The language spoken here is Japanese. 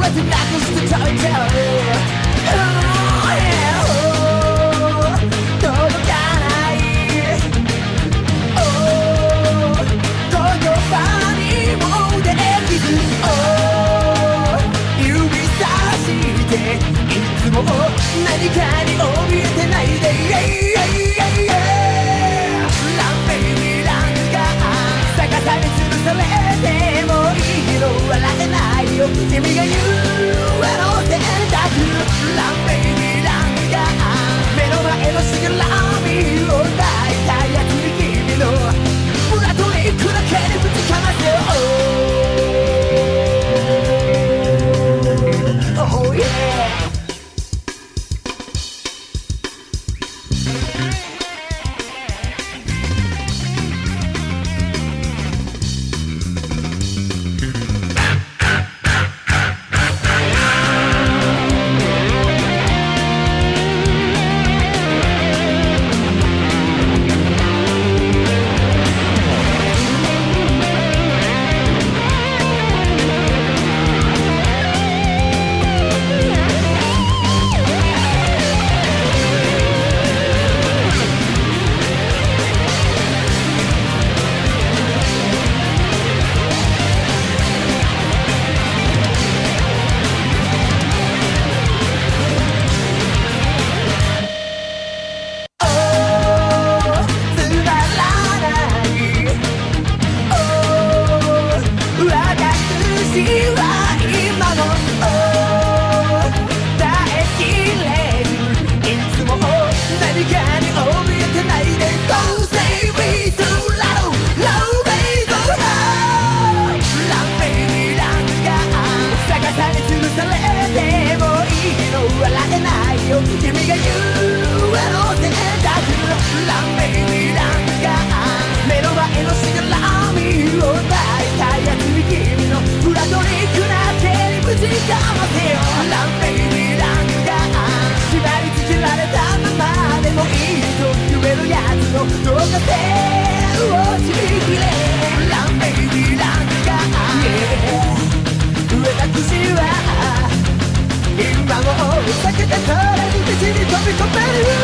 声を届かない」「言葉にもできず指さしていつも何かに怯えてないで Yeah, yeah, yeah, yeah ランベイビーランが逆さに吊るされてもいいの笑えないよ。君が言うあの選択ランベイビー君が言うあの選択ランベイビーランが目の前のしがらみを抱いたやつに君のプラトニックな手にぶちかませよランベイビーランが縛り付けられたままでもいいと夢のやつのどうか Baby, don't be competitive